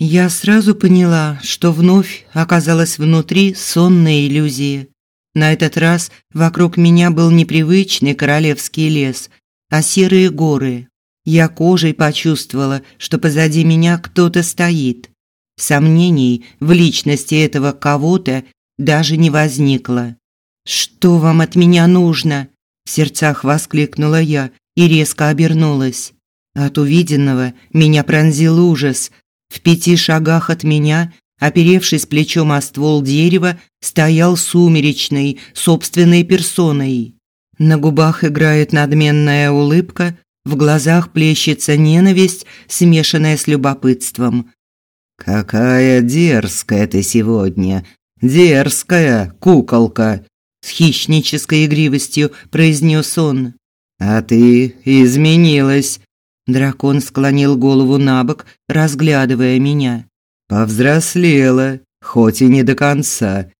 Я сразу поняла, что вновь оказалась внутри сонной иллюзии. На этот раз вокруг меня был непривычный королевский лес, а серые горы. Я кожей почувствовала, что позади меня кто-то стоит. Сомнений в личности этого кого-то даже не возникло. «Что вам от меня нужно?» – в сердцах воскликнула я и резко обернулась. От увиденного меня пронзил ужас. В пяти шагах от меня, оперевшись плечом о ствол дерева, стоял сумеречный, собственной персоной. На губах играет надменная улыбка, в глазах плещется ненависть, смешанная с любопытством. «Какая дерзкая ты сегодня! Дерзкая куколка!» С хищнической игривостью произнес он. «А ты изменилась!» Дракон склонил голову на бок, разглядывая меня. «Повзрослела, хоть и не до конца.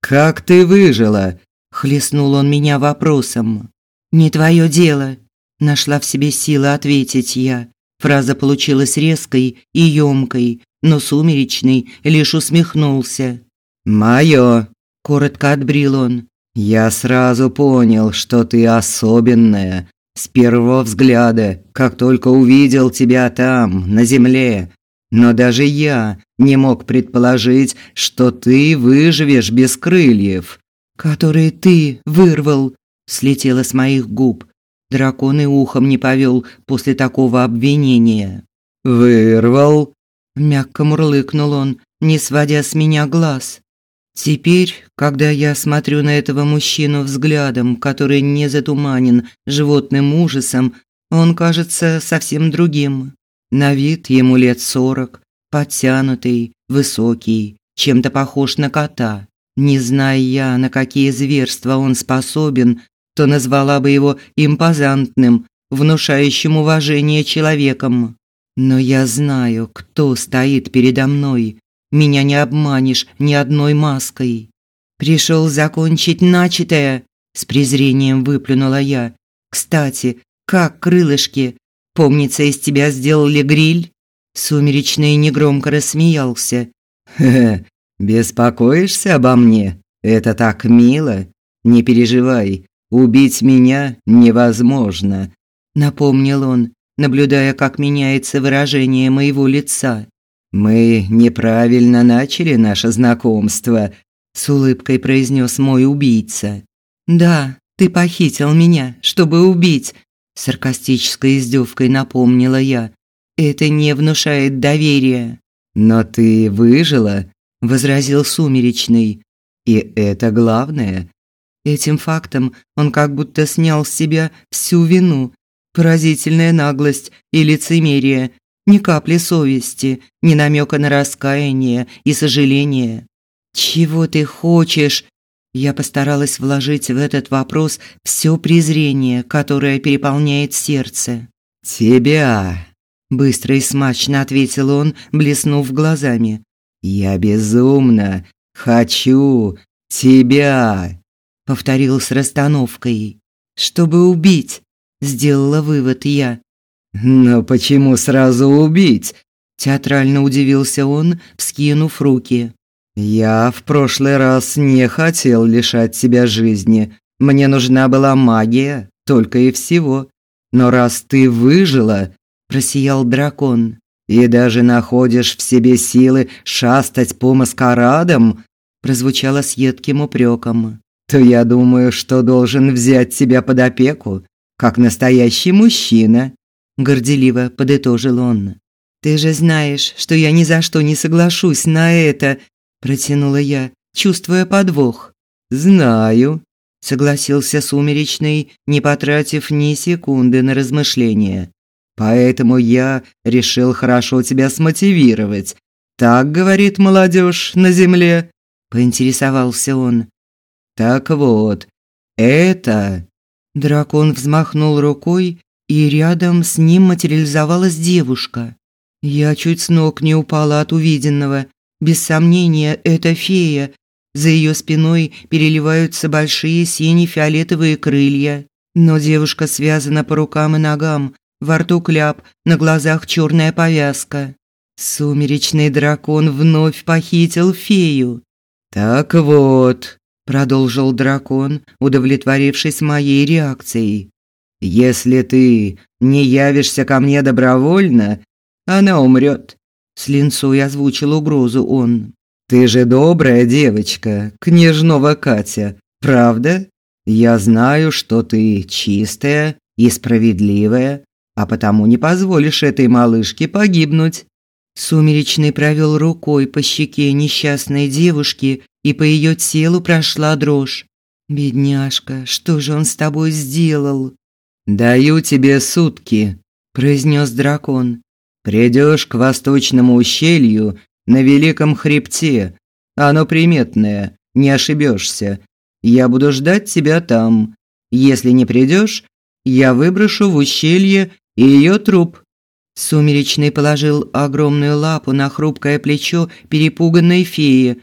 Как ты выжила?» Хлестнул он меня вопросом. «Не твое дело», Нашла в себе силы ответить я. Фраза получилась резкой и ёмкой, но сумеречный лишь усмехнулся. «Моё!» – коротко отбрил он. «Я сразу понял, что ты особенная. С первого взгляда, как только увидел тебя там, на земле. Но даже я не мог предположить, что ты выживешь без крыльев, которые ты вырвал», – слетело с моих губ. Дракон и ухом не повел после такого обвинения. «Вырвал?» – мягко мурлыкнул он, не сводя с меня глаз. Теперь, когда я смотрю на этого мужчину взглядом, который не затуманен животным ужасом, он кажется совсем другим. На вид ему лет сорок, подтянутый, высокий, чем-то похож на кота. Не зная я, на какие зверства он способен, то назвала бы его импозантным, внушающим уважение человеком. Но я знаю, кто стоит передо мной. Меня не обманешь ни одной маской. Пришел закончить начатое, с презрением выплюнула я. Кстати, как крылышки? Помнится, из тебя сделали гриль? Сумеречный негромко рассмеялся. Хе, беспокоишься обо мне? Это так мило. Не переживай, Убить меня невозможно, напомнил он, наблюдая, как меняется выражение моего лица. Мы неправильно начали наше знакомство, с улыбкой произнес мой убийца. Да, ты похитил меня, чтобы убить, саркастической издевкой напомнила я. Это не внушает доверия. Но ты выжила, возразил сумеречный. И это главное. Этим фактом он как будто снял с себя всю вину. Поразительная наглость и лицемерие, ни капли совести, ни намека на раскаяние и сожаление. «Чего ты хочешь?» Я постаралась вложить в этот вопрос все презрение, которое переполняет сердце. «Тебя!» – быстро и смачно ответил он, блеснув глазами. «Я безумно хочу тебя!» повторил с расстановкой. Чтобы убить, сделала вывод я. Но почему сразу убить? театрально удивился он, вскинув руки. Я в прошлый раз не хотел лишать себя жизни. Мне нужна была магия, только и всего. Но раз ты выжила, просиял дракон, и даже находишь в себе силы шастать по маскарадам, прозвучало с едким упреком то я думаю, что должен взять тебя под опеку, как настоящий мужчина, горделиво подытожил он. Ты же знаешь, что я ни за что не соглашусь на это, протянула я, чувствуя подвох. Знаю, согласился сумеречный, не потратив ни секунды на размышления. Поэтому я решил хорошо тебя смотивировать. Так говорит молодежь на земле, поинтересовался он. Так вот, это Дракон взмахнул рукой, и рядом с ним материализовалась девушка. Я чуть с ног не упала от увиденного. Без сомнения, это фея. За ее спиной переливаются большие сине-фиолетовые крылья. Но девушка связана по рукам и ногам, во рту кляп, на глазах черная повязка. Сумеречный дракон вновь похитил фею. Так вот, продолжил дракон, удовлетворившись моей реакцией. Если ты не явишься ко мне добровольно, она умрет. С линцой озвучил угрозу он. Ты же добрая девочка, княжнова Катя, правда? Я знаю, что ты чистая и справедливая, а потому не позволишь этой малышке погибнуть. Сумеречный провел рукой по щеке несчастной девушки, и по ее телу прошла дрожь. «Бедняжка, что же он с тобой сделал?» «Даю тебе сутки», – произнес дракон. «Придешь к восточному ущелью на Великом Хребте. Оно приметное, не ошибешься. Я буду ждать тебя там. Если не придешь, я выброшу в ущелье ее труп». Сумеречный положил огромную лапу на хрупкое плечо перепуганной феи.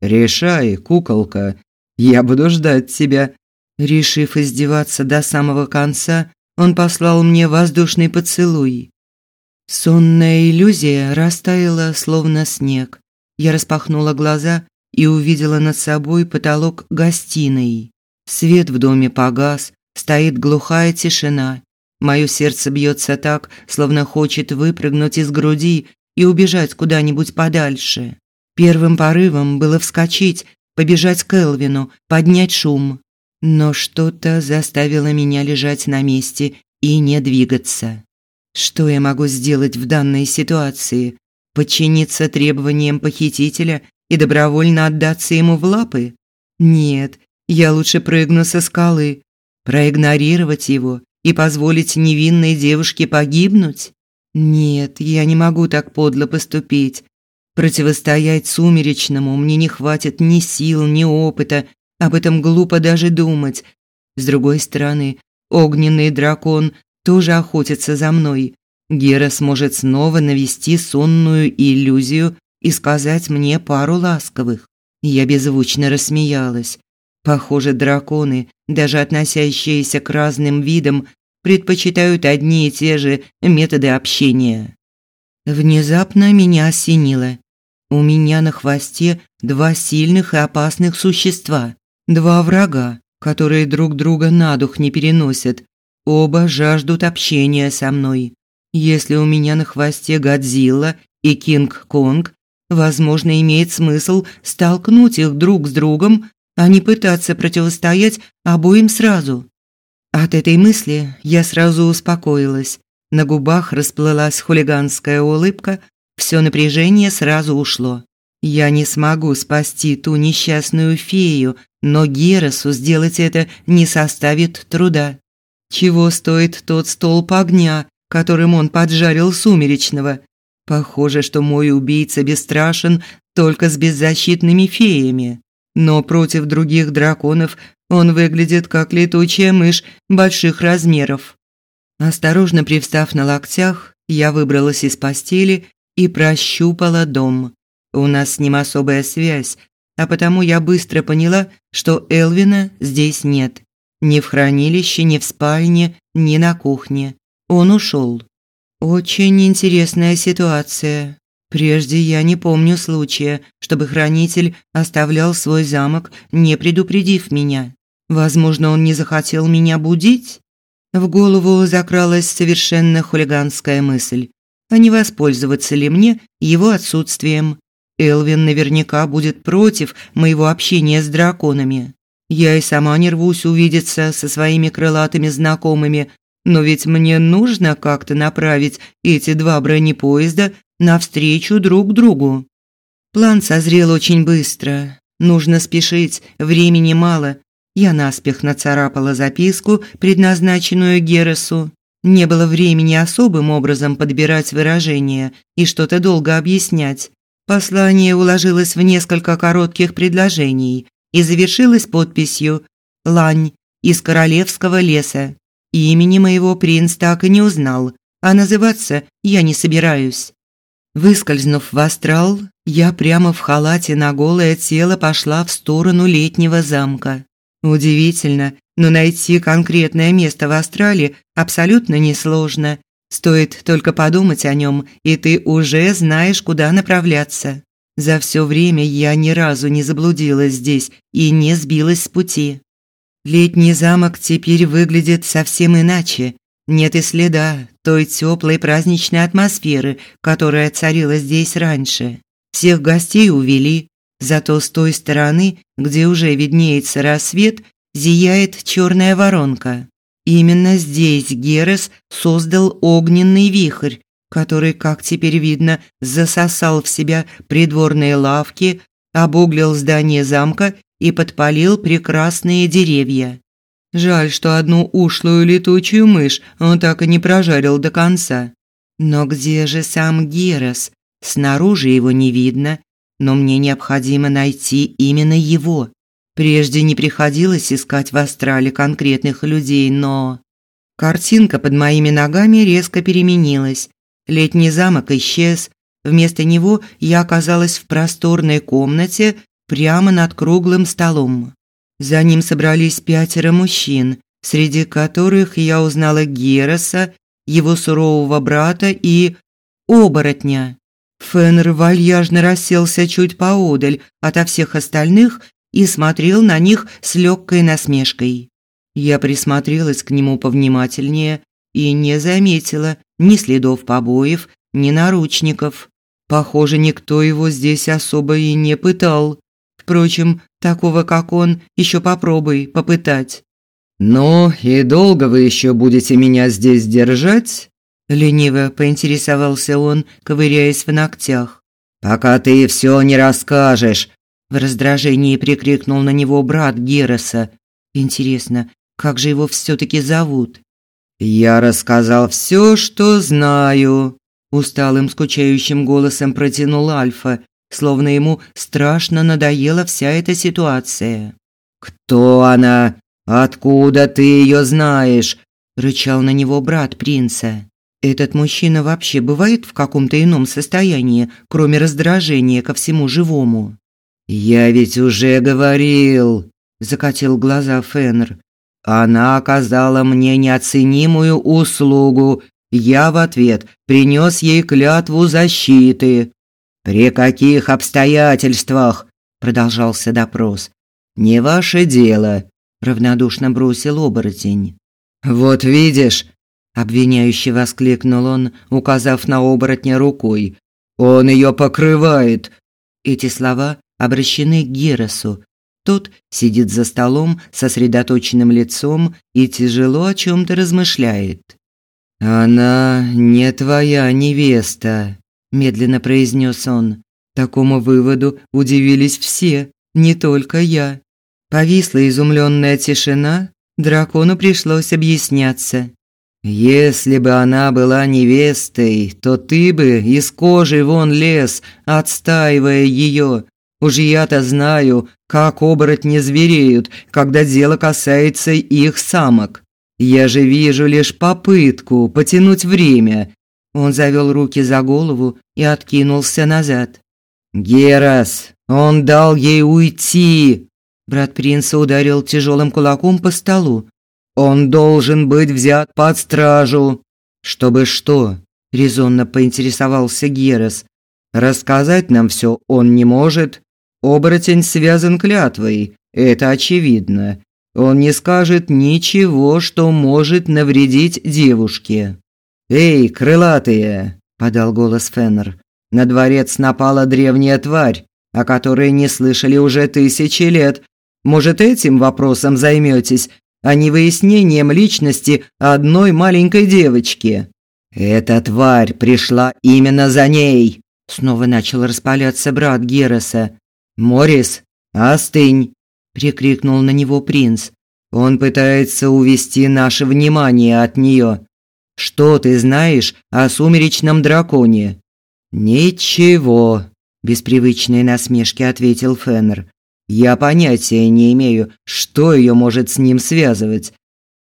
«Решай, куколка, я буду ждать тебя». Решив издеваться до самого конца, он послал мне воздушный поцелуй. Сонная иллюзия растаяла, словно снег. Я распахнула глаза и увидела над собой потолок гостиной. Свет в доме погас, стоит глухая тишина. Мое сердце бьется так, словно хочет выпрыгнуть из груди и убежать куда-нибудь подальше. Первым порывом было вскочить, побежать к Элвину, поднять шум. Но что-то заставило меня лежать на месте и не двигаться. Что я могу сделать в данной ситуации? Подчиниться требованиям похитителя и добровольно отдаться ему в лапы? Нет, я лучше прыгну со скалы, проигнорировать его и позволить невинной девушке погибнуть? Нет, я не могу так подло поступить. Противостоять сумеречному мне не хватит ни сил, ни опыта, об этом глупо даже думать. С другой стороны, огненный дракон тоже охотится за мной. Гера сможет снова навести сонную иллюзию и сказать мне пару ласковых. Я беззвучно рассмеялась. Похоже, драконы, даже относящиеся к разным видам, предпочитают одни и те же методы общения. Внезапно меня осенило. У меня на хвосте два сильных и опасных существа, два врага, которые друг друга на дух не переносят, Оба жаждут общения со мной. Если у меня на хвосте Годзилла и Кинг-Конг, возможно, имеет смысл столкнуть их друг с другом, а не пытаться противостоять обоим сразу. От этой мысли я сразу успокоилась. На губах расплылась хулиганская улыбка, все напряжение сразу ушло. Я не смогу спасти ту несчастную фею, но Герасу сделать это не составит труда. Чего стоит тот столб огня, которым он поджарил сумеречного? Похоже, что мой убийца бесстрашен только с беззащитными феями. Но против других драконов он выглядит как летучая мышь больших размеров. Осторожно привстав на локтях, я выбралась из постели и прощупала дом. У нас с ним особая связь, а потому я быстро поняла, что Элвина здесь нет. Ни в хранилище, ни в спальне, ни на кухне. Он ушел. Очень интересная ситуация. Прежде я не помню случая, чтобы хранитель оставлял свой замок, не предупредив меня. Возможно, он не захотел меня будить? В голову закралась совершенно хулиганская мысль. А не воспользоваться ли мне его отсутствием? Элвин наверняка будет против моего общения с драконами. Я и сама не рвусь увидеться со своими крылатыми знакомыми, но ведь мне нужно как-то направить эти два бронепоезда навстречу друг другу. План созрел очень быстро. Нужно спешить, времени мало. Я наспех нацарапала записку, предназначенную Герасу. Не было времени особым образом подбирать выражения и что-то долго объяснять. Послание уложилось в несколько коротких предложений, и завершилась подписью «Лань из Королевского леса». Имени моего принц так и не узнал, а называться я не собираюсь. Выскользнув в астрал, я прямо в халате на голое тело пошла в сторону летнего замка. Удивительно, но найти конкретное место в астрале абсолютно несложно. Стоит только подумать о нем, и ты уже знаешь, куда направляться. За все время я ни разу не заблудилась здесь и не сбилась с пути. Летний замок теперь выглядит совсем иначе. Нет и следа той теплой праздничной атмосферы, которая царила здесь раньше. Всех гостей увели, зато с той стороны, где уже виднеется рассвет, зияет черная воронка. Именно здесь Герес создал огненный вихрь, который, как теперь видно, засосал в себя придворные лавки, обуглил здание замка и подпалил прекрасные деревья. Жаль, что одну ушлую летучую мышь он так и не прожарил до конца. Но где же сам Герас? Снаружи его не видно, но мне необходимо найти именно его. Прежде не приходилось искать в астрале конкретных людей, но... Картинка под моими ногами резко переменилась. Летний замок исчез. Вместо него я оказалась в просторной комнате прямо над круглым столом. За ним собрались пятеро мужчин, среди которых я узнала Героса, его сурового брата и оборотня. Феннер вальяжно расселся чуть поодаль ото всех остальных и смотрел на них с легкой насмешкой. Я присмотрелась к нему повнимательнее и не заметила ни следов побоев, ни наручников. Похоже, никто его здесь особо и не пытал. Впрочем, такого, как он, еще попробуй попытать. «Ну и долго вы еще будете меня здесь держать?» Лениво поинтересовался он, ковыряясь в ногтях. «Пока ты все не расскажешь, в раздражении прикрикнул на него брат Героса. Интересно, как же его все таки зовут? Я рассказал все, что знаю, усталым скучающим голосом протянул Альфа, словно ему страшно надоела вся эта ситуация. Кто она? Откуда ты ее знаешь? рычал на него брат принца. Этот мужчина вообще бывает в каком-то ином состоянии, кроме раздражения ко всему живому. «Я ведь уже говорил», – закатил глаза Феннер. «Она оказала мне неоценимую услугу. Я в ответ принес ей клятву защиты». «При каких обстоятельствах?» – продолжался допрос. «Не ваше дело», – равнодушно бросил оборотень. «Вот видишь», – обвиняюще воскликнул он, указав на оборотня рукой. «Он ее покрывает». Эти слова обращены к Герасу. Тот сидит за столом сосредоточенным лицом и тяжело о чем то размышляет. Она не твоя невеста, медленно произнес он. Такому выводу удивились все, не только я. Повисла изумленная тишина, дракону пришлось объясняться. Если бы она была невестой, то ты бы из кожи вон лез, отстаивая ее, Уж я-то знаю, как оборотни звереют, когда дело касается их самок. Я же вижу лишь попытку потянуть время. Он завел руки за голову и откинулся назад. Герас, он дал ей уйти. Брат принца ударил тяжелым кулаком по столу. Он должен быть взят под стражу. Чтобы что? резонно поинтересовался Герас. Рассказать нам все он не может, Оборотень связан клятвой, это очевидно. Он не скажет ничего, что может навредить девушке. «Эй, крылатые!» – подал голос Феннер. «На дворец напала древняя тварь, о которой не слышали уже тысячи лет. Может, этим вопросом займетесь, а не выяснением личности одной маленькой девочки?» «Эта тварь пришла именно за ней!» Снова начал распаляться брат Героса. «Морис, остынь!» – прикрикнул на него принц. «Он пытается увести наше внимание от нее. Что ты знаешь о сумеречном драконе?» «Ничего», – без привычной насмешки ответил Феннер. «Я понятия не имею, что ее может с ним связывать.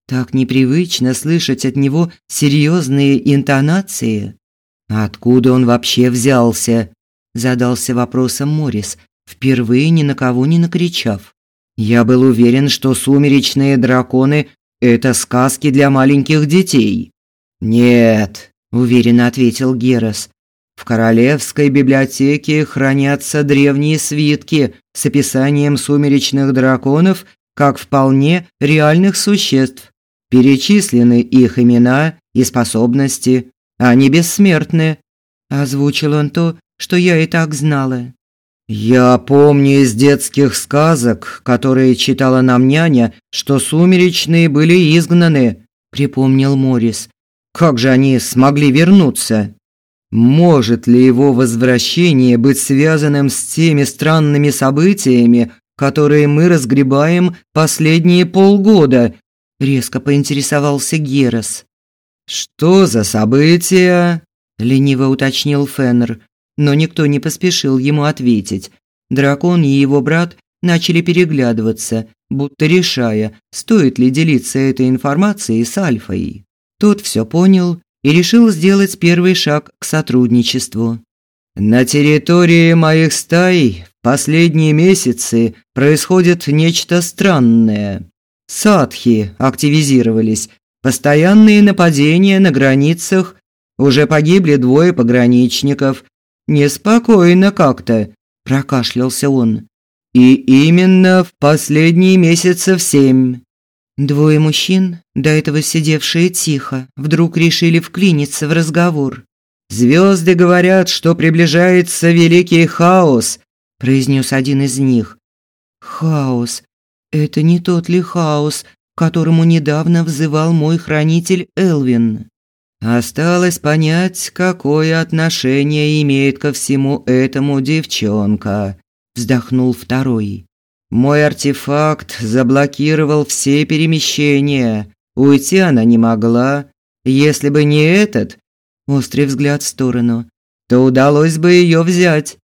Так непривычно слышать от него серьезные интонации. Откуда он вообще взялся? задался вопросом Морис, впервые ни на кого не накричав. Я был уверен, что сумеречные драконы это сказки для маленьких детей. Нет, уверенно ответил Герас. В королевской библиотеке хранятся древние свитки с описанием сумеречных драконов как вполне реальных существ. Перечислены их имена и способности. Они бессмертны. Озвучил он то, что я и так знала. Я помню из детских сказок, которые читала нам няня, что сумеречные были изгнаны, припомнил Морис. Как же они смогли вернуться? Может ли его возвращение быть связанным с теми странными событиями, которые мы разгребаем последние полгода? резко поинтересовался Герас. Что за события? лениво уточнил Феннер, но никто не поспешил ему ответить. Дракон и его брат начали переглядываться, будто решая, стоит ли делиться этой информацией с Альфой. Тот все понял и решил сделать первый шаг к сотрудничеству. На территории моих стай в последние месяцы происходит нечто странное. Садхи активизировались, постоянные нападения на границах, уже погибли двое пограничников. Неспокойно как-то, прокашлялся он. И именно в последние месяцев семь. Двое мужчин, до этого сидевшие тихо, вдруг решили вклиниться в разговор. Звезды говорят, что приближается великий хаос, произнес один из них. Хаос. Это не тот ли хаос, к которому недавно взывал мой хранитель Элвин? Осталось понять, какое отношение имеет ко всему этому девчонка, вздохнул второй. Мой артефакт заблокировал все перемещения. Уйти она не могла. Если бы не этот, острый взгляд в сторону, то удалось бы ее взять.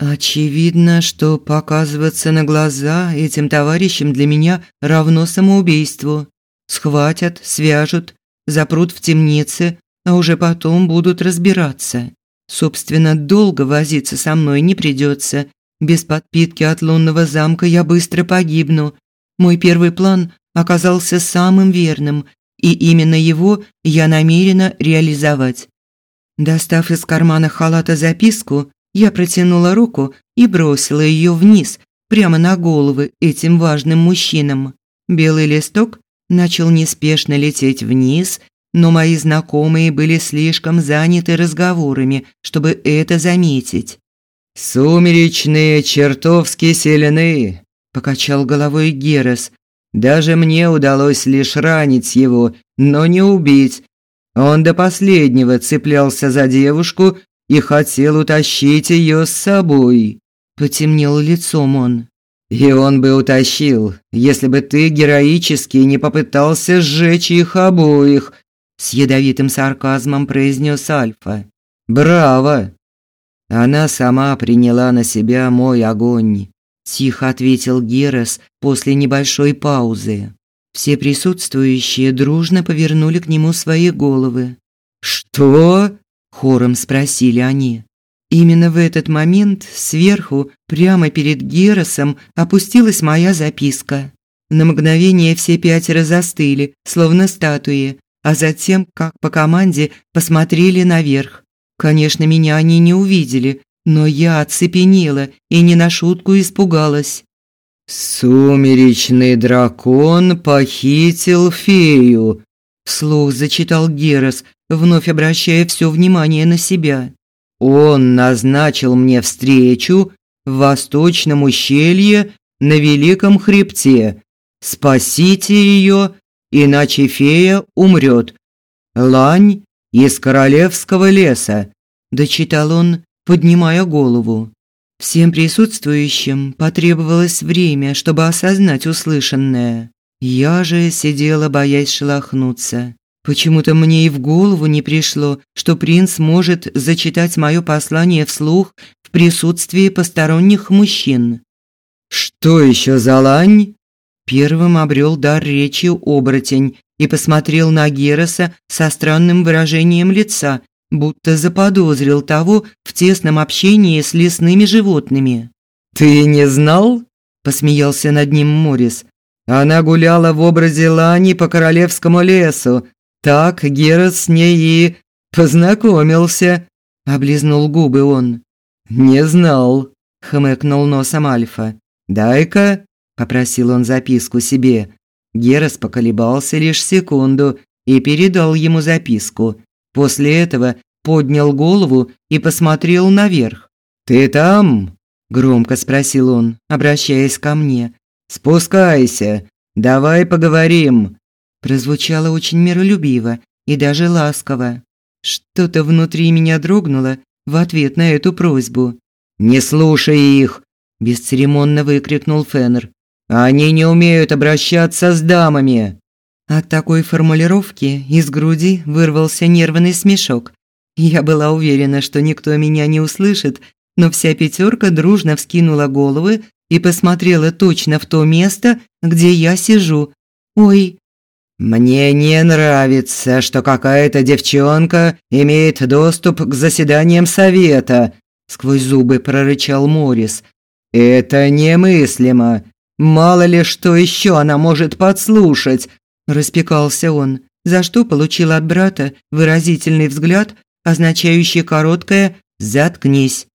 Очевидно, что показываться на глаза этим товарищам для меня равно самоубийству. Схватят, свяжут, запрут в темнице, а уже потом будут разбираться. Собственно, долго возиться со мной не придется, без подпитки от лунного замка я быстро погибну. Мой первый план оказался самым верным, и именно его я намерена реализовать. Достав из кармана халата записку, я протянула руку и бросила ее вниз, прямо на головы этим важным мужчинам. Белый листок начал неспешно лететь вниз, но мои знакомые были слишком заняты разговорами, чтобы это заметить. «Сумеречные чертовски сильны», – покачал головой Герас. «Даже мне удалось лишь ранить его, но не убить. Он до последнего цеплялся за девушку и хотел утащить ее с собой». Потемнел лицом он. «И он бы утащил, если бы ты героически не попытался сжечь их обоих», с ядовитым сарказмом произнес Альфа. «Браво!» Она сама приняла на себя мой огонь, тихо ответил Герас после небольшой паузы. Все присутствующие дружно повернули к нему свои головы. Что? хором спросили они. Именно в этот момент сверху, прямо перед Герасом, опустилась моя записка. На мгновение все пятеро застыли, словно статуи, а затем, как по команде, посмотрели наверх. Конечно, меня они не увидели, но я оцепенела и не на шутку испугалась. «Сумеречный дракон похитил фею», – вслух зачитал Герас, вновь обращая все внимание на себя. «Он назначил мне встречу в Восточном ущелье на Великом Хребте. Спасите ее, иначе фея умрет. Лань из королевского леса, дочитал он, поднимая голову. Всем присутствующим потребовалось время, чтобы осознать услышанное. Я же сидела, боясь шелохнуться. Почему-то мне и в голову не пришло, что принц может зачитать мое послание вслух в присутствии посторонних мужчин. Что еще за лань? Первым обрел дар речи оборотень и посмотрел на Героса со странным выражением лица, будто заподозрил того в тесном общении с лесными животными. «Ты не знал?» – посмеялся над ним Морис. «Она гуляла в образе Лани по королевскому лесу. Так Герос с ней и...» познакомился», – облизнул губы он. «Не знал», – хмыкнул носом Альфа. «Дай-ка», – попросил он записку себе. Герас поколебался лишь секунду и передал ему записку. После этого поднял голову и посмотрел наверх. «Ты там?» – громко спросил он, обращаясь ко мне. «Спускайся, давай поговорим». Прозвучало очень миролюбиво и даже ласково. Что-то внутри меня дрогнуло в ответ на эту просьбу. «Не слушай их!» – бесцеремонно выкрикнул Феннер. «Они не умеют обращаться с дамами!» От такой формулировки из груди вырвался нервный смешок. Я была уверена, что никто меня не услышит, но вся пятерка дружно вскинула головы и посмотрела точно в то место, где я сижу. «Ой, «Мне не нравится, что какая-то девчонка имеет доступ к заседаниям совета», сквозь зубы прорычал Морис. «Это немыслимо. Мало ли что еще она может подслушать», распекался он, за что получил от брата выразительный взгляд, означающий короткое «заткнись».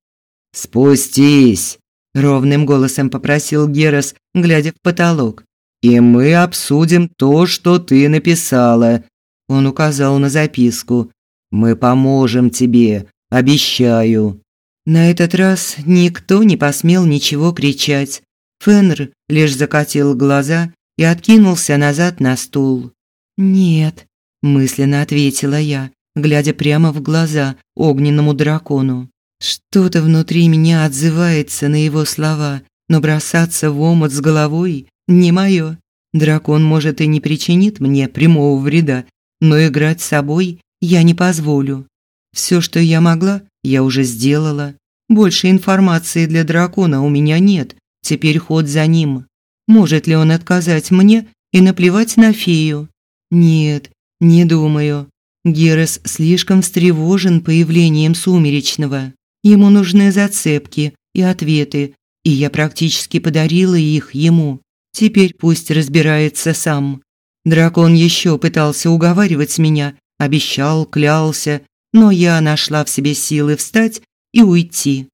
«Спустись», ровным голосом попросил Герас, глядя в потолок и мы обсудим то, что ты написала». Он указал на записку. «Мы поможем тебе, обещаю». На этот раз никто не посмел ничего кричать. Фенр лишь закатил глаза и откинулся назад на стул. «Нет», – мысленно ответила я, глядя прямо в глаза огненному дракону. Что-то внутри меня отзывается на его слова, но бросаться в омут с головой не мое. Дракон, может, и не причинит мне прямого вреда, но играть с собой я не позволю. Все, что я могла, я уже сделала. Больше информации для дракона у меня нет. Теперь ход за ним. Может ли он отказать мне и наплевать на фею? Нет, не думаю. Герес слишком встревожен появлением сумеречного. Ему нужны зацепки и ответы, и я практически подарила их ему. Теперь пусть разбирается сам. Дракон еще пытался уговаривать меня, обещал, клялся, но я нашла в себе силы встать и уйти.